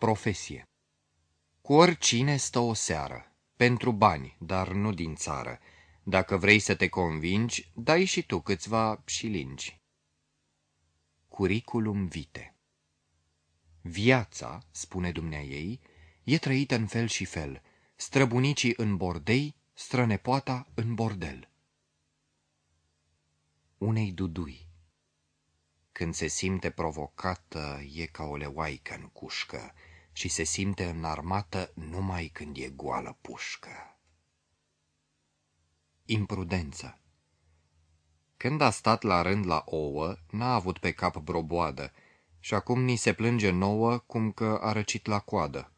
Profesie Cu oricine stă o seară, pentru bani, dar nu din țară. Dacă vrei să te convingi, dai și tu câțiva șilingi. Curiculum vite Viața, spune dumnea ei, e trăită în fel și fel, străbunicii în bordei, strănepoata în bordel. Unei dudui când se simte provocată, e ca o leoaică în cușcă și se simte înarmată numai când e goală pușcă. Imprudență Când a stat la rând la ouă, n-a avut pe cap broboadă și acum ni se plânge nouă cum că a răcit la coadă.